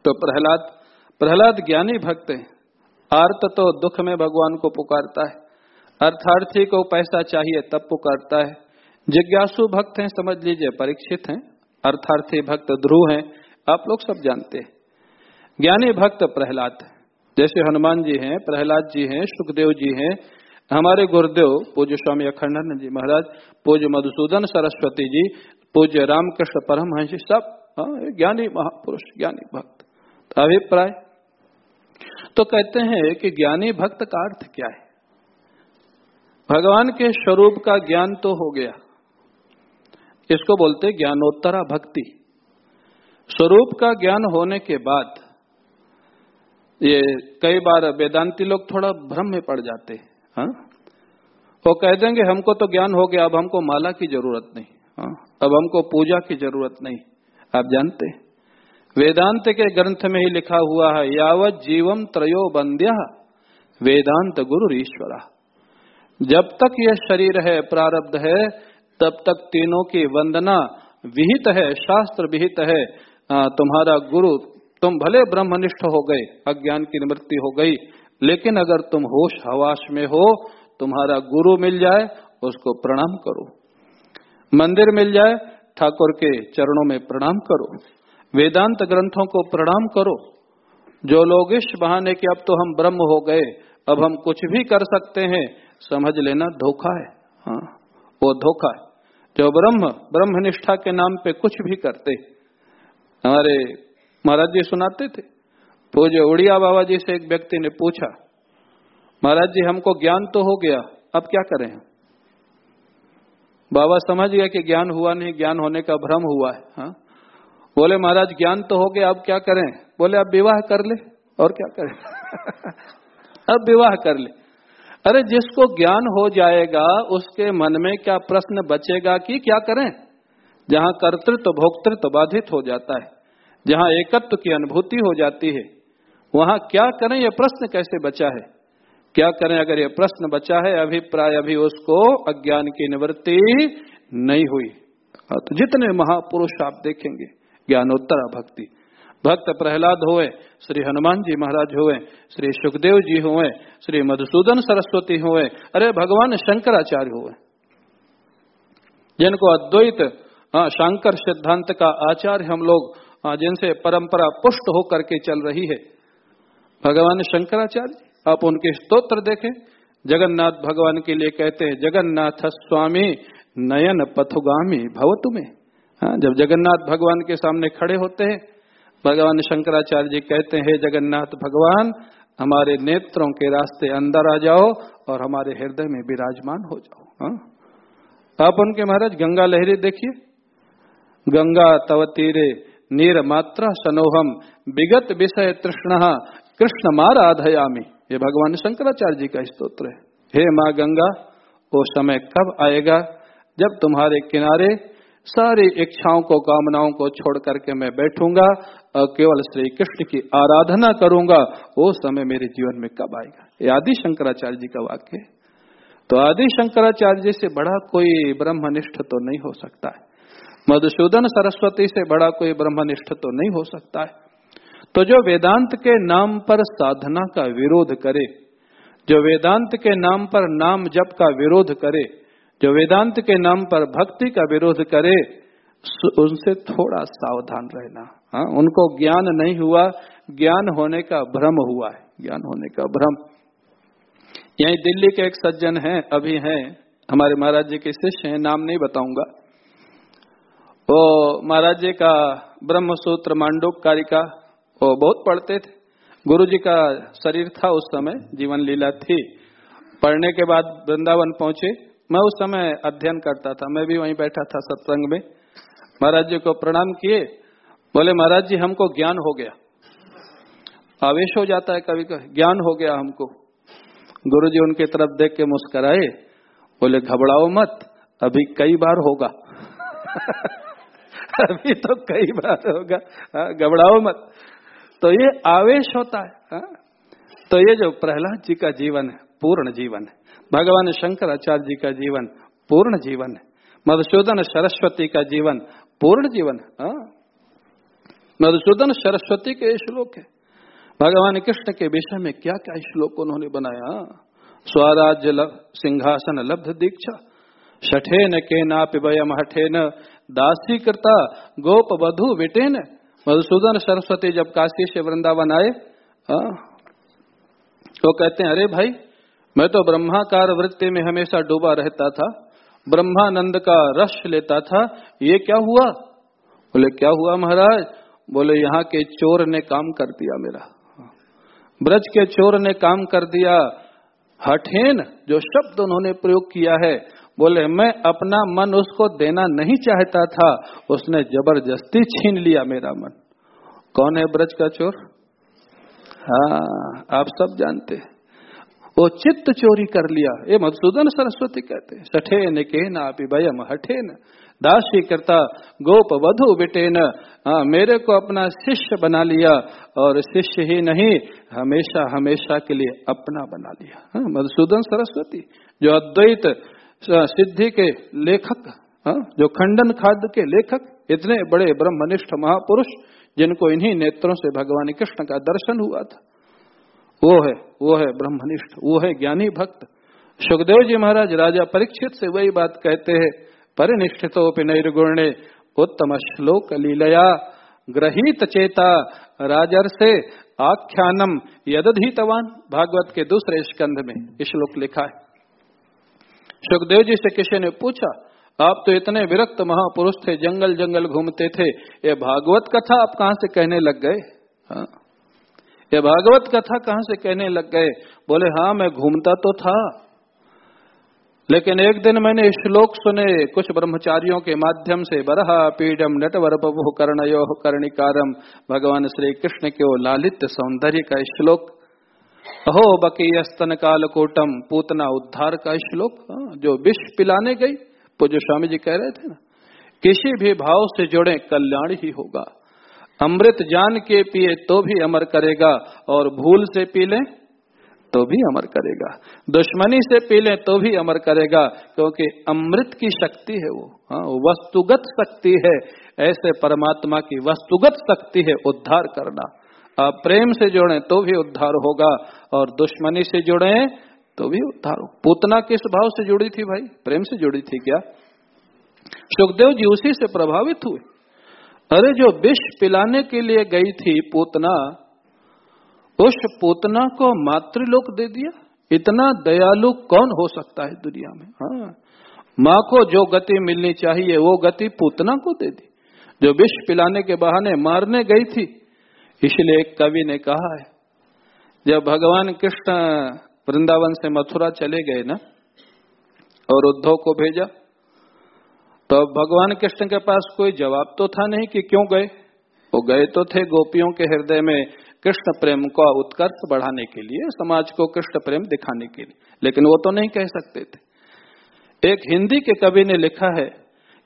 Speaker 1: तो प्रहलाद प्रहलाद ज्ञानी भक्त है। आर्त तो दुख में भगवान को पुकारता है। अर्थार्थी को पैसा चाहिए तब पुकारता है। जिज्ञासु भक्त हैं समझ लीजिए परीक्षित हैं। अर्थार्थी भक्त ध्रुव हैं आप लोग सब जानते हैं। ज्ञानी भक्त प्रहलाद जैसे हनुमान जी हैं प्रहलाद जी हैं सुखदेव जी हैं हमारे गुरुदेव पूज्य स्वामी अखंडानंद जी महाराज पूज्य मधुसूदन सरस्वती जी पूज्य रामकृष्ण परमहंस सब हाँ, ज्ञानी महापुरुष ज्ञानी भक्त। अभिप्राय। तो कहते हैं कि ज्ञानी भक्त का अर्थ क्या है? भगवान के स्वरूप का ज्ञान तो हो गया। इसको बोलते ज्ञानोत्तरा भक्ति। स्वरूप का ज्ञान होने के बाद ये कई बार वेदांती लोग थोड़ा भ्रम में पड़ जाते हैं हाँ? वो कह देंगे, हमको तो ज्ञान हो गया, अब हमको माला की ज़रूरत नहीं हाँ? अब हमको पूजा की ज़रूरत नहीं। आप जानते हैं? वेदांत के ग्रंथ में ही लिखा हुआ है, यावत जीवम त्रयो बंद्या वेदांत गुरु ईश्वरा। जब तक यह शरीर है, प्रारब्ध है, तब तक तीनों की वंदना विहित है, शास्त्र विहित है तुम्हारा गुरु, तुम भले ब्रह्मनिष्ठ हो गए, अज्ञान की निवृत्ति हो गई, लेकिन अगर तुम होश हवास में हो, तुम्हारा गुरु मिल जाए, उसको प्रणाम करो। मंदिर मिल जाए, ठाकुर के चरणों में प्रणाम करो। वेदांत ग्रंथों को प्रणाम करो। जो लोग इस बहाने के अब तो हम ब्रह्म हो गए, अब हम कुछ भी कर सकते हैं, समझ लेना धोखा है। हाँ वो धोखा है। जो ब्रह्म ब्रह्म निष्ठा के नाम पे कुछ भी करते। हमारे महाराज जी सुनाते थे। पूज्य उड़िया बाबा जी से एक व्यक्ति ने पूछा, महाराज जी, हमको ज्ञान तो हो गया, अब क्या करें बाबा समझ गया कि ज्ञान हुआ नहीं, ज्ञान होने का भ्रम हुआ है। हा? बोले, महाराज, ज्ञान तो हो गया, अब क्या करें? बोले, अब विवाह कर ले। और क्या करें? अब विवाह कर ले। अरे, जिसको ज्ञान हो जाएगा, उसके मन में क्या प्रश्न बचेगा कि क्या करें? जहाँ कर्तृत्व तो भोक्तृत्व तो बाधित हो जाता है, जहाँ एकत्व की अनुभूति हो जाती है, वहाँ क्या करें? यह प्रश्न कैसे बचा है? क्या करें अगर यह प्रश्न बचा है? अभिप्राय अभी उसको अज्ञान की निवृत्ति नहीं हुई। तो जितने महापुरुष आप देखेंगे ज्ञानोत्तरा भक्ति। भक्त प्रहलाद हुए श्री हनुमान जी महाराज हुए श्री सुखदेव जी हुए श्री मधुसूदन सरस्वती हुए अरे भगवान शंकराचार्य हुए। जिनको अद्वैत हाँ, शंकर सिद्धांत का आचार्य हम लोग हाँ, जिनसे परंपरा पुष्ट होकर के चल रही है भगवान शंकराचार्य आप उनके स्तोत्र देखें। जगन्नाथ भगवान के लिए कहते हैं जगन्नाथ स्वामी नयन पथुगामी भव तुम्हें हाँ, जब जगन्नाथ भगवान के सामने खड़े होते हैं भगवान शंकराचार्य जी कहते हैं जगन्नाथ भगवान हमारे नेत्रों के रास्ते अंदर आ जाओ और हमारे हृदय में विराजमान हो जाओ। हा? आप उनके महाराज गंगा लहरी देखिए। गंगा तव तीरे नीर मात्रा सनोहम विगत विषय तृष्ण कृष्ण मार आधयामी। ये भगवान शंकराचार्य जी का स्तोत्र है। हे माँ गंगा वो समय कब आएगा जब तुम्हारे किनारे सारी इच्छाओं को, कामनाओं को छोड़ करके मैं बैठूँगा और केवल श्री कृष्ण की आराधना करूँगा, वो समय मेरे जीवन में कब आएगा? ये आदि शंकराचार्य जी का वाक्य तो आदि शंकराचार्य जी से बड़ा कोई ब्रह्मनिष्ठ तो नहीं हो सकता है। मधुसूदन सरस्वती से बड़ा कोई ब्रह्मनिष्ठ तो नहीं हो सकता है। तो जो वेदांत के नाम पर साधना का विरोध करे, जो वेदांत के नाम पर नाम जप का विरोध करे जो वेदांत के नाम पर भक्ति का विरोध करे उनसे थोड़ा सावधान रहना। हाँ उनको ज्ञान नहीं हुआ, ज्ञान होने का भ्रम हुआ है। ज्ञान होने का भ्रम। यही दिल्ली के एक सज्जन हैं, अभी हैं। हमारे महाराज जी के शिष्य हैं, नाम नहीं बताऊँगा। वो महाराज जी का ब्रह्म सूत्र मांडोक कारिका, वो बहुत पढ़ते थे। गुरु जी का शरीर था उस समय जीवन लीला थी। पढ़ने के बाद वृंदावन पहुँचे। मैं उस समय अध्ययन करता था। मैं भी वहीं बैठा था सत्संग में। महाराज जी को प्रणाम किए। बोले महाराज जी हमको ज्ञान हो गया। आवेश हो जाता है कभी कभी। ज्ञान हो गया हमको। गुरु जी उनकी तरफ़ देख के मुस्कराए। बोले घबराओ मत अभी कई बार होगा। अभी तो कई बार होगा। हाँ, घबराओ मत। तो ये आवेश होता है। हा? तो ये जो प्रहलाद जी का जीवन है पूर्ण जीवन है। भगवान शंकराचार्य जी का जीवन पूर्ण जीवन है मधुसूदन सरस्वती का जीवन पूर्ण जीवन है हाँ। मधुसूदन सरस्वती के श्लोक है भगवान कृष्ण के विषय में क्या क्या श्लोक उन्होंने बनाया। स्वराज्य सिंहासन लब्ध दीक्षा शठे न के नापिवयम हठे न दासी करता गोप वधु विटेन मधुसूदन सरस्वती जब काशी से वृंदावन आए हाँ। तो कहते हैं, अरे भाई मैं तो ब्रह्माकार वृत्ति में हमेशा डूबा रहता था। ब्रह्मानंद का रस लेता था। ये क्या हुआ? बोले, क्या हुआ महाराज? बोले, यहाँ के चोर ने काम कर दिया मेरा। ब्रज के चोर ने काम कर दिया। हठेन, जो शब्द उन्होंने प्रयोग किया है, बोले, मैं अपना मन उसको देना नहीं चाहता था। उसने ज़बरदस्ती छीन लिया मेरा मन। कौन है ब्रज का चोर? हाँ आप सब जानते हैं। वो चित्त चोरी कर लिया। ये मधुसूदन सरस्वती कहते हैं सठे न के ना पिबयम हठे न। दासी करता गोप वधु बेटे न। हाँ मेरे को अपना शिष्य बना लिया और शिष्य ही नहीं हमेशा हमेशा के लिए अपना बना लिया। हाँ, मधुसूदन सरस्वती जो अद्वैत सिद्धि के लेखक हाँ, जो खंडन खाद्य के लेखक इतने बड़े ब्रह्मनिष्ठ महापुरुष जिनको इन्हीं नेत्रों से भगवान कृष्ण का दर्शन हुआ था। वो है वो है ब्रह्मनिष्ठ, वो है ज्ञानी भक्त। सुखदेव जी महाराज, राजा परीक्षित से वही बात कहते हैं परिनिष्ठितो निर्गुणे, उत्तम श्लोक लीलया, ग्रहित चेता राजर से आख्यानम, यदधीतवान। भागवत के दूसरे स्कंध में श्लोक लिखा है। सुखदेव जी से किसी ने पूछा, आप तो इतने विरक्त महापुरुष थे जंगल जंगल घूमते थे, ये भागवत कथा आप कहाँ से कहने लग गए? हाँ। ये भागवत कथा कहाँ से कहने लग गए? बोले हाँ मैं घूमता तो था लेकिन एक दिन मैंने श्लोक सुने कुछ ब्रह्मचारियों के माध्यम से। बरहा पीडम नटवर बभु कर्णयो कर्णिकारम भगवान श्री कृष्ण के वो लालित्य सौंदर्य का श्लोक। अहो बकी स्तन कालकोटम पूतना उद्धार का श्लोक। हाँ, जो विष पिलाने गई। पूज्य स्वामी जी कह रहे थे ना किसी भी भाव से जुड़े कल्याण ही होगा। अमृत जान के पिए तो भी अमर करेगा, और भूल से पी लें तो भी अमर करेगा। दुश्मनी से पी लें तो भी अमर करेगा, क्योंकि अमृत की शक्ति है वो। हाँ वस्तुगत शक्ति है। ऐसे परमात्मा की वस्तुगत शक्ति है उद्धार करना। आप प्रेम से जुड़े तो भी उद्धार होगा, और दुश्मनी से जुड़े तो भी उद्धार हो। पूतना किस भाव से जुड़ी थी भाई? प्रेम से जुड़ी थी क्या? सुखदेव जी उसी से प्रभावित हुए। अरे जो विष पिलाने के लिए गई थी पूतना, उस पूतना को मातृलोक दे दिया। इतना दयालु कौन हो सकता है दुनिया में? हाँ। माँ को जो गति मिलनी चाहिए, वो गति पूतना को दे दी। जो विष पिलाने के बहाने मारने गई थी, इसलिए एक कवि ने कहा है, जब भगवान कृष्ण वृंदावन से मथुरा चले गए ना, और उद्धव को भेजा तो भगवान कृष्ण के पास कोई जवाब तो था नहीं कि क्यों गए? वो गए तो थे गोपियों के हृदय में कृष्ण प्रेम का उत्कर्ष बढ़ाने के लिए समाज को कृष्ण प्रेम दिखाने के लिए। लेकिन वो तो नहीं कह सकते थे। एक हिंदी के कवि ने लिखा है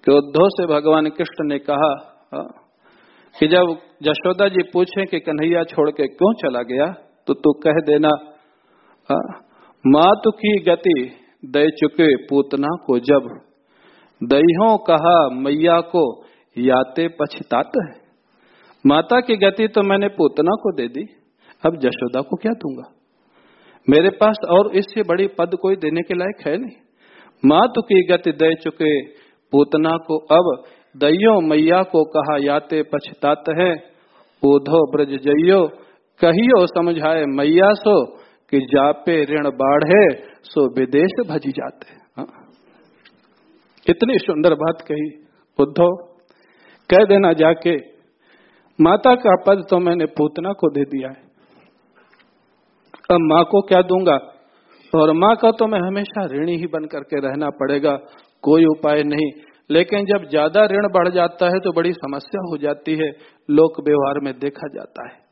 Speaker 1: कि उद्धव से भगवान कृष्ण ने कहा हाँ, कि जब जशोदा जी पूछे कि कन्हैया छोड़ के क्यों चला गया तो तू कह देना हाँ, मातु की गति दे चुके पूतना को जब दहियों कहा, मैया को याते पछतात है। माता की गति तो मैंने पूतना को दे दी, अब जशोदा को क्या दूँगा? मेरे पास और इससे बड़ी पद कोई देने के लायक है नहीं। मातु की गति दे चुके पूतना को, अब दइयो मैया को कहा, याते पछतात है। उधो ब्रज जइयो, कहियो समझाए मैया सो कि जापे ऋण बाढ़े, सो विदेश भजी जाते इतनी सुंदर बात कही, उद्धव, कह देना जाके, माता का पद तो मैंने पूतना को दे दिया है। अब माँ को क्या दूँगा? और माँ का तो मैं हमेशा ऋणी ही बन करके रहना पड़ेगा, कोई उपाय नहीं। लेकिन जब ज़्यादा ऋण बढ़ जाता है तो बड़ी समस्या हो जाती है, लोक व्यवहार में देखा जाता है।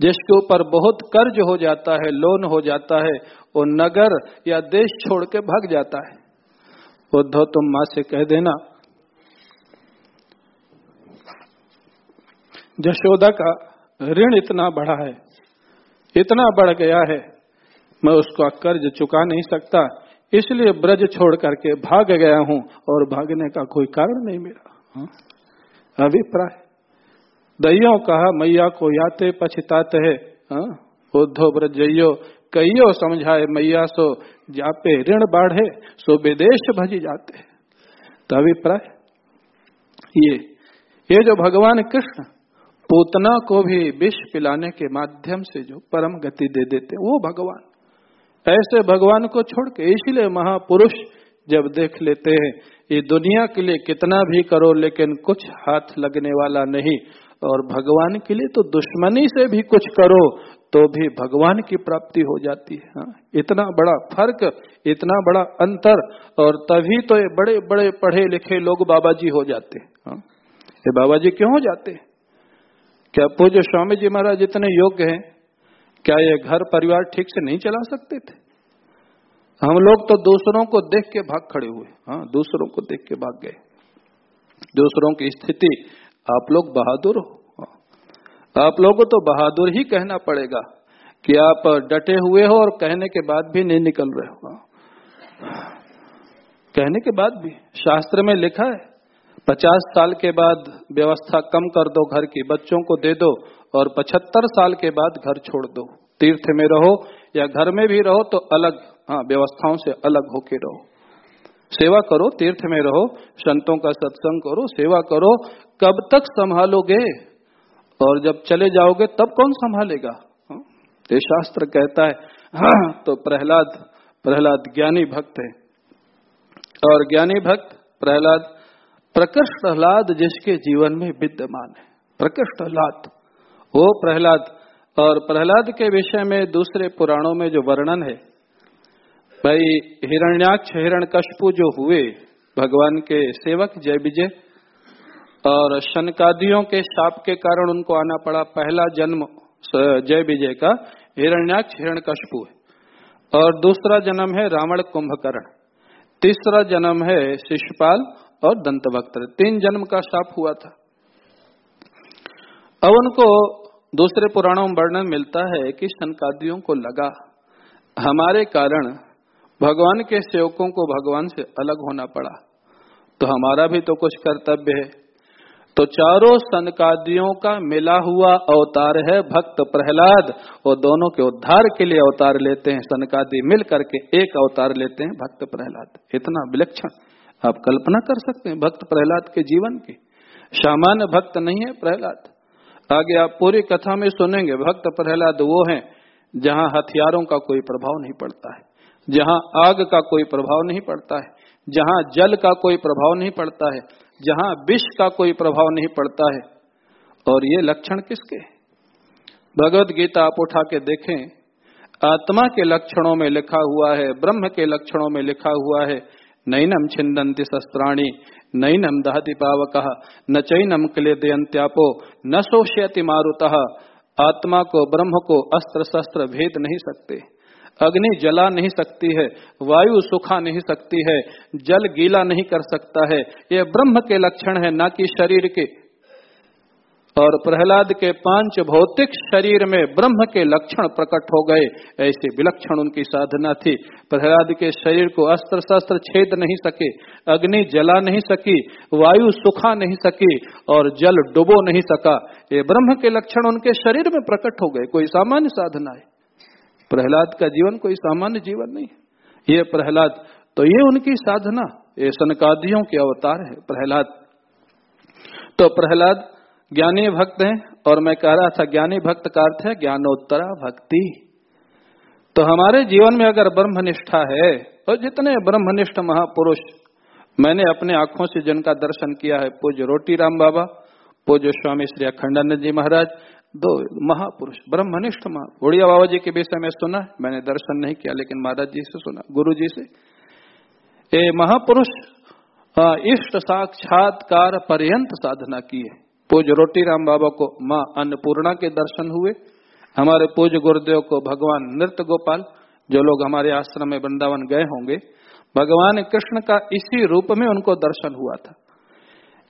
Speaker 1: जिसके ऊपर बहुत कर्ज हो जाता है, लोन हो जाता है वो नगर या देश छोड़ के भाग जाता है। उद्धव तुम माँ से कह देना जशोदा का ऋण इतना बढ़ा है, इतना बढ़ गया है, मैं उसका कर्ज चुका नहीं सकता, इसलिए ब्रज छोड़ करके भाग गया हूँ और भागने का कोई कारण नहीं मेरा हाँ? अभिप्राय दैयो कहा, मैया को याते पछताते है हाँ? उद्धव ब्रजयो कईयो समझाए मैया, सो जापे ऋण बाढ़े, सो विदेश भजी जाते। तो अभिप्राय, ये ये जो भगवान कृष्ण पूतना को भी विष पिलाने के माध्यम से जो परम गति दे देते, वो भगवान। ऐसे भगवान को छोड़ के इसीलिए महापुरुष जब देख लेते हैं, ये दुनिया के लिए कितना भी करो, लेकिन कुछ हाथ लगने वाला नहीं, और भगवान के लिए तो दुश्मनी से भी कुछ करो तो भी भगवान की प्राप्ति हो जाती है हाँ? इतना बड़ा फ़र्क, इतना बड़ा अंतर, और तभी तो ये बड़े बड़े पढ़े लिखे लोग बाबा जी हो जाते हैं हाँ? ये बाबा जी क्यों हो जाते क्या पूज्य स्वामी जी महाराज इतने योग्य हैं क्या ये घर परिवार ठीक से नहीं चला सकते थे हम लोग तो दूसरों को देख के भाग खड़े हुए हाँ दूसरों को देख के भाग गए दूसरों की स्थिति, आप लोग बहादुर हाँ। आप लोगों को तो बहादुर ही कहना पड़ेगा कि आप डटे हुए हो और कहने के बाद भी नहीं निकल रहे हो। कहने के बाद भी, शास्त्र में लिखा है, पचास साल के बाद व्यवस्था कम कर दो घर की, बच्चों को दे दो और पचहत्तर साल के बाद घर छोड़ दो। तीर्थ में रहो या घर में भी रहो तो अलग हाँ व्यवस्थाओं से अलग होके रहो। सेवा करो, तीर्थ में रहो, संतों का सत्संग करो, सेवा करो, कब तक संभालोगे? और जब चले जाओगे तब कौन संभालेगा? हाँ, ये शास्त्र कहता है हाँ, तो प्रहलाद प्रहलाद ज्ञानी भक्त है। और ज्ञानी भक्त प्रहलाद प्रकृष्ट प्रहलाद जिसके जीवन में विद्यमान है। प्रकृष्ट प्रहलाद वो प्रहलाद और प्रहलाद के विषय में दूसरे पुराणों में जो वर्णन है भाई हिरण्याक्ष हिरण जो हुए भगवान के सेवक जय विजय और शनकादियों के शाप के कारण उनको आना पड़ा पहला जन्म जय विजय का, हिरण्याक्ष हिरण कशपु है और दूसरा जन्म है रावण कुंभकर्ण। तीसरा जन्म है शिशुपाल और दंत तीन जन्म का शाप हुआ था। अब उनको दूसरे पुराणों में वर्णन मिलता है कि शनकादियों को लगा, हमारे कारण भगवान के सेवकों को भगवान से अलग होना पड़ा। तो हमारा भी तो कुछ कर्तव्य है। तो चारों सनकादियों का मिला हुआ अवतार है भक्त प्रहलाद। और दोनों के उद्धार के लिए अवतार लेते हैं। सनकादि मिल करके एक अवतार लेते हैं, भक्त प्रहलाद। इतना विलक्षण। आप कल्पना कर सकते हैं भक्त प्रहलाद के जीवन की। सामान्य भक्त नहीं है प्रहलाद। आगे आप पूरी कथा में सुनेंगे, भक्त प्रहलाद वो है जहाँ हथियारों का कोई प्रभाव नहीं पड़ता है, जहाँ आग का कोई प्रभाव नहीं पड़ता है, जहाँ जल का कोई प्रभाव नहीं पड़ता है जहाँ विष का कोई प्रभाव नहीं पड़ता है। और ये लक्षण किसके? भगवत गीता आप उठा के देखें। आत्मा के लक्षणों में लिखा हुआ है, ब्रह्म के लक्षणों में लिखा हुआ है। नैनम छिंदंती शस्त्राणी, नैनम दहति पावक, न चैनम क्लेदयंत्यापो न शोष्यति मारुत। आत्मा को, ब्रह्म को अस्त्र शस्त्र भेद नहीं सकते। अग्नि जला नहीं सकती है, वायु सुखा नहीं सकती है, जल गीला नहीं कर सकता है। ये ब्रह्म के लक्षण है, न कि शरीर के। और प्रहलाद के पाँच भौतिक शरीर में ब्रह्म के लक्षण प्रकट हो गए, ऐसे विलक्षण उनकी साधना थी। प्रहलाद के शरीर को अस्त्र शस्त्र छेद नहीं सके, अग्नि जला नहीं सकी, वायु सुखा नहीं सकी, और जल डुबो नहीं सका। ये ब्रह्म के लक्षण उनके शरीर में प्रकट हो गए, कोई सामान्य साधना है। प्रहलाद का जीवन कोई सामान्य जीवन नहीं ये प्रहलाद तो ये उनकी साधना, ये सनकादियों के अवतार है, प्रहलाद। तो प्रहलाद ज्ञानी भक्त हैं, और मैं कह रहा था ज्ञानी भक्त का अर्थ है ज्ञानोत्तरा भक्ति। तो हमारे जीवन में अगर ब्रह्मनिष्ठा है और जितने ब्रह्मनिष्ठ महापुरुष, मैंने अपने आँखों से जिनका दर्शन किया है, पूज्य रोटी राम बाबा, पूज्य स्वामी श्री अखंडानंद जी महाराज दो महापुरुष, ब्रह्मनिष्ठ महा उड़िया बाबा जी के विषय में सुना, मैंने दर्शन नहीं किया, लेकिन महाराज जी से सुना गुरु जी से। ये महापुरुष इष्ट साक्षात्कार पर्यंत साधना की है। पूज रोटी राम बाबा को माँ अन्नपूर्णा के दर्शन हुए। हमारे पूज गुरुदेव को भगवान नृत्य गोपाल, जो लोग हमारे आश्रम में वृंदावन गए होंगे, भगवान कृष्ण का इसी रूप में उनको दर्शन हुआ था।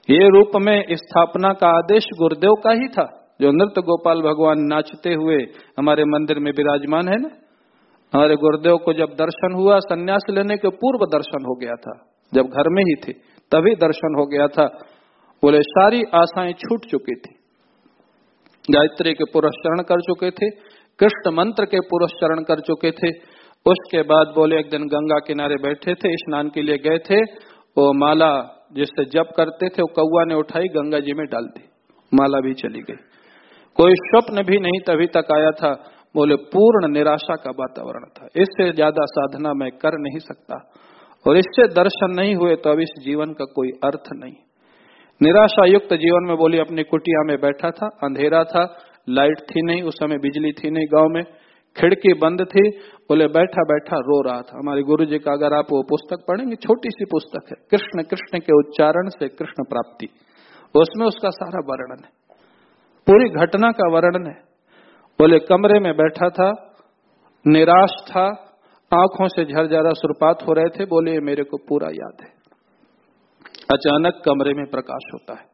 Speaker 1: ये रूप में स्थापना का आदेश गुरुदेव का ही था। जो नृत्य गोपाल भगवान नाचते हुए हमारे मंदिर में विराजमान है ना? हमारे गुरुदेव को जब दर्शन हुआ, सन्यास लेने के पूर्व दर्शन हो गया था। जब घर में ही थे, तभी दर्शन हो गया था। बोले, सारी आशाएँ छूट चुकी थी। गायत्री के पुरस्चरण कर चुके थे, कृष्ण मंत्र के पुरस्चरण कर चुके थे। उसके बाद बोले, एक दिन गंगा किनारे बैठे थे, स्नान के लिए गए थे। वो माला जिससे जप करते थे, वो कौआ ने उठाई, गंगा जी में डाल दी। माला भी चली गई। कोई स्वप्न भी नहीं तभी तक आया था। बोले, पूर्ण निराशा का वातावरण था। इससे ज़्यादा साधना मैं कर नहीं सकता। और इससे दर्शन नहीं हुए तो अब इस जीवन का कोई अर्थ नहीं। निराशा युक्त जीवन में बोली, अपनी कुटिया में बैठा था, अंधेरा था, लाइट थी नहीं, उस समय बिजली थी नहीं, गाँव में खिड़की बंद थी। बोले, बैठा बैठा रो रहा था। हमारे गुरु जी का, अगर आप वो पुस्तक पढ़ेंगे, छोटी सी पुस्तक है, कृष्ण कृष्ण के उच्चारण से कृष्ण प्राप्ति। उसमें उसका सारा वर्णन है। पूरी घटना का वर्णन है। बोले, कमरे में बैठा था, निराश था, आँखों से झरझरा सुरपात हो रहे थे, बोले मेरे को पूरा याद है। अचानक कमरे में प्रकाश होता है।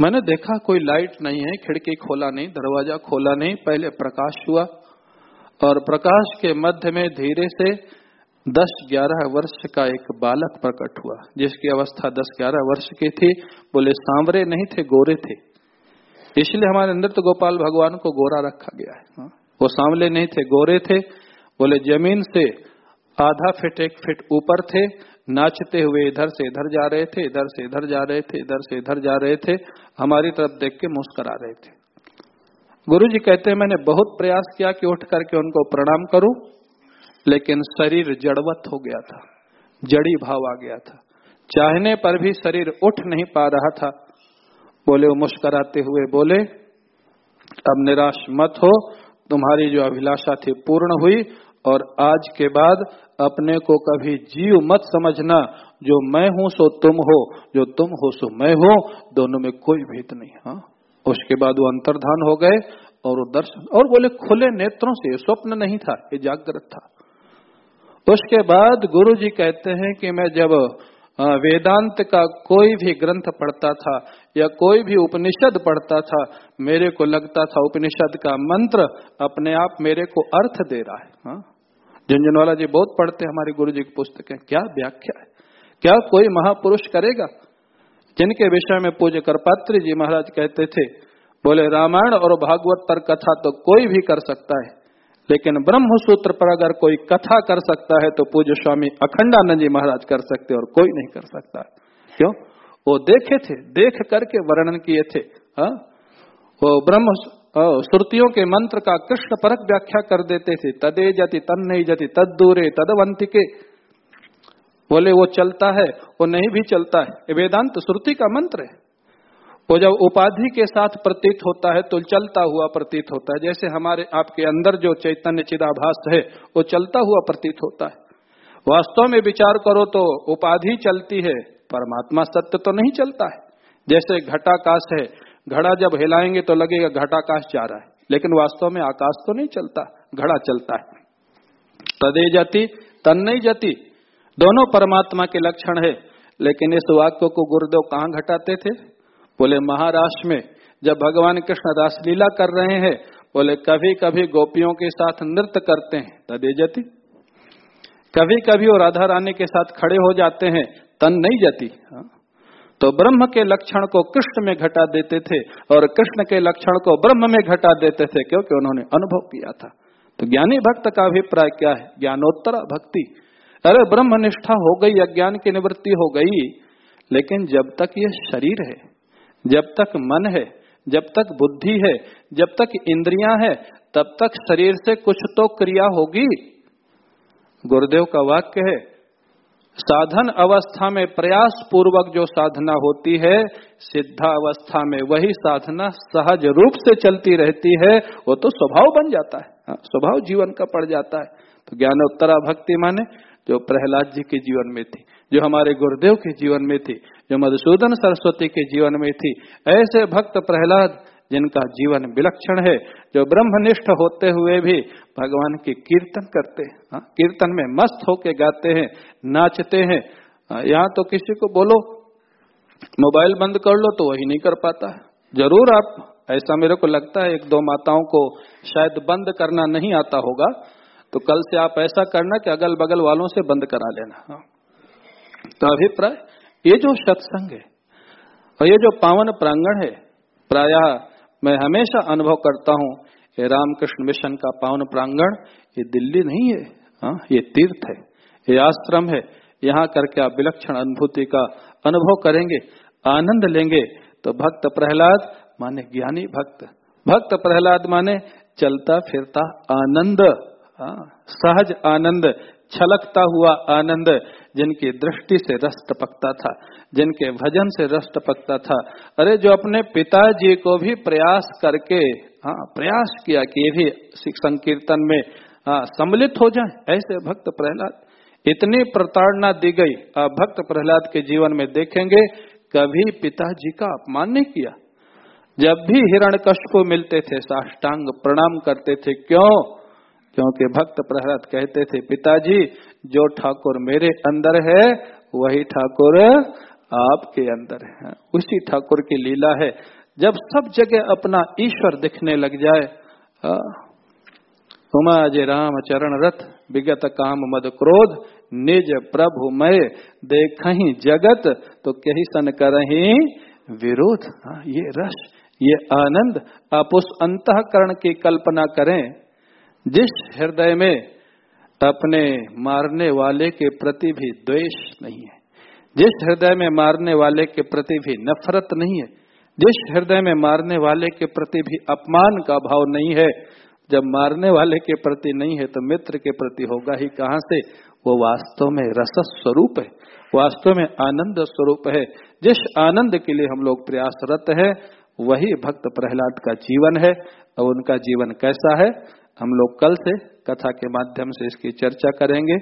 Speaker 1: मैंने देखा, कोई लाइट नहीं है, खिड़की खोला नहीं, दरवाज़ा खोला नहीं, पहले प्रकाश हुआ और प्रकाश के मध्य में धीरे से दस ग्यारह वर्ष का एक बालक प्रकट हुआ, जिसकी अवस्था दस ग्यारह वर्ष की थी। बोले, सांवरे नहीं थे, गोरे थे। इसलिए हमारे अंदर तो गोपाल भगवान को गोरा रखा गया है। हाँ। वो सांवले नहीं थे गोरे थे। बोले ज़मीन से आधा फिट एक फिट ऊपर थे। नाचते हुए इधर से इधर जा रहे थे इधर से इधर जा रहे थे इधर से इधर जा रहे थे। हमारी तरफ़ देख के मुस्करा रहे थे। गुरु जी कहते हैं मैंने बहुत प्रयास किया कि उठ करके उनको प्रणाम करूँ लेकिन शरीर जड़वत हो गया था जड़ी भाव आ गया था। चाहने पर भी शरीर उठ नहीं पा रहा था। बोले, वो मुस्कराते हुए बोले, अब निराश मत हो, तुम्हारी जो अभिलाषा थी पूर्ण हुई, और आज के बाद अपने को कभी जीव मत समझना, जो मैं हूँ सो तुम हो, जो तुम हो सो मैं हूँ, दोनों में कोई भेद नहीं। हाँ। उसके बाद वो अंतर्धान हो गए, और वो दर्शन, और बोले, खुले नेत्रों से स्वप्न नहीं था, ये जागृत था। उसके बाद गुरु जी कहते हैं कि मैं जब वेदांत का कोई भी ग्रंथ पढ़ता था या कोई भी उपनिषद पढ़ता था, मेरे को लगता था उपनिषद का मंत्र अपने आप मेरे को अर्थ दे रहा है। हाँ? झुंझुनवाला जी बहुत पढ़ते हमारे गुरु जी की पुस्तकें। क्या व्याख्या है? क्या कोई महापुरुष करेगा? जिनके विषय में पूज्य करपात्री जी महाराज कहते थे, बोले, रामायण और भागवत पर कथा तो कोई भी कर सकता है। लेकिन ब्रह्म सूत्र पर अगर कोई कथा कर सकता है तो पूज्य स्वामी अखंडानंद जी महाराज कर सकते और कोई नहीं कर सकता। क्यों? वो देखे थे, देख करके वर्णन किए थे। हा? वो ब्रह्म श्रुतियों के मंत्र का कृष्ण परक व्याख्या कर देते थे। तदे जति तन नहीं जति तद दूरे तदवंतिके। बोले, वो चलता है, वो नहीं भी चलता है। वेदांत श्रुति का मंत्र है। वो जब उपाधि के साथ प्रतीत होता है तो चलता हुआ प्रतीत होता है। जैसे हमारे, आपके अंदर जो चैतन्य चिदाभास है, वो चलता हुआ प्रतीत होता है। वास्तव में विचार करो तो उपाधि चलती है, परमात्मा सत्य तो नहीं चलता है। जैसे घटाकाश है, घड़ा जब हिलाएँगे तो लगेगा घटाकाश जा रहा है, लेकिन वास्तव में आकाश तो नहीं चलता, घड़ा चलता है। तदे जाति तन नहीं जाती, दोनों परमात्मा के लक्षण है, लेकिन इस वाक्य को गुरुदेव कहाँ घटाते थे? बोले महाराष्ट्र में, जब भगवान कृष्ण रासलीला कर रहे हैं, बोले कभी कभी गोपियों के साथ नृत्य करते हैं तदे जती। कभी कभी वो राधा रानी के साथ खड़े हो जाते हैं, तन नहीं जाती। हाँ। तो ब्रह्म के लक्षण को कृष्ण में घटा देते थे, और कृष्ण के लक्षण को ब्रह्म में घटा देते थे, क्योंकि उन्होंने अनुभव किया था। तो ज्ञानी भक्त का अभिप्राय क्या है? ज्ञानोत्तर भक्ति। अरे ब्रह्म निष्ठा हो गई, अज्ञान की निवृत्ति हो गई, लेकिन जब तक ये शरीर है जब तक मन है जब तक बुद्धि है जब तक इंद्रियाँ है तब तक शरीर से कुछ तो क्रिया होगी। गुरुदेव का वाक्य है साधन अवस्था में प्रयास पूर्वक जो साधना होती है सिद्धा अवस्था में वही साधना सहज रूप से चलती रहती है वो तो स्वभाव बन जाता है। हाँ, स्वभाव जीवन का पड़ जाता है। तो ज्ञानोत्तरा भक्ति माने जो प्रहलाद जी के जीवन में थी जो हमारे गुरुदेव के जीवन में थी जो मधुसूदन सरस्वती के जीवन में थी। ऐसे भक्त प्रहलाद जिनका जीवन विलक्षण है जो ब्रह्मनिष्ठ होते हुए भी भगवान की कीर्तन करते हैं हाँ, कीर्तन में मस्त होके गाते हैं नाचते हैं। हाँ, यहाँ तो किसी को बोलो मोबाइल बंद कर लो तो वही नहीं कर पाता ज़रूर आप ऐसा मेरे को लगता है एक दो माताओं को शायद बंद करना नहीं आता होगा तो कल से आप ऐसा करना कि अगल बगल वालों से बंद करा लेना हाँ। तो अभिप्राय? ये जो सत्संग है और ये जो पावन प्रांगण है प्राय मैं हमेशा अनुभव करता हूँ ये रामकृष्ण मिशन का पावन प्रांगण ये दिल्ली नहीं है हाँ ये तीर्थ है ये आश्रम है यहाँ करके आप विलक्षण अनुभूति का अनुभव करेंगे आनंद लेंगे तो भक्त प्रहलाद माने ज्ञानी भक्त भक्त प्रहलाद माने चलता फिरता आनंद हाँ, सहज आनंद छलकता हुआ आनंद जिनकी दृष्टि से रस टपकता था, जिनके भजन से रस टपकता था। अरे, जो अपने पिताजी को भी प्रयास करके हाँ प्रयास किया कि ये भी संकीर्तन में हाँ सम्मिलित हो जाए, ऐसे भक्त प्रहलाद। इतनी प्रताड़ना दी गई, आप भक्त प्रहलाद के जीवन में देखेंगे, कभी पिताजी का अपमान नहीं किया। जब भी हिरण को मिलते थे, साष्टांग प्रणाम करते थे, क्यों? क्योंकि भक्त प्रहलाद कहते थे पिताजी जो ठाकुर मेरे अंदर है वही ठाकुर आपके अंदर है। उसी ठाकुर की लीला है। जब सब जगह अपना ईश्वर दिखने लग जाए उमा जय राम चरण रथ विगत काम मद क्रोध निज प्रभु मय देख जगत तो कही सन करही विरोध। हाँ, ये रस ये आनंद आप उस अंतकरण की कल्पना करें। जिस हृदय में अपने मारने वाले के प्रति भी द्वेष नहीं है, जिस हृदय में मारने वाले के प्रति भी नफरत नहीं है, जिस हृदय में मारने वाले के प्रति भी अपमान का भाव नहीं है, जब मारने वाले के प्रति नहीं है तो मित्र के प्रति होगा ही कहाँ से? वो वास्तव में रस स्वरूप है, वास्तव में आनंद स्वरूप है। जिस आनंद के लिए हम लोग प्रयासरत है, वही भक्त प्रहलाद का जीवन है। और उनका जीवन कैसा है? हम लोग कल से कथा के माध्यम से इसकी चर्चा करेंगे।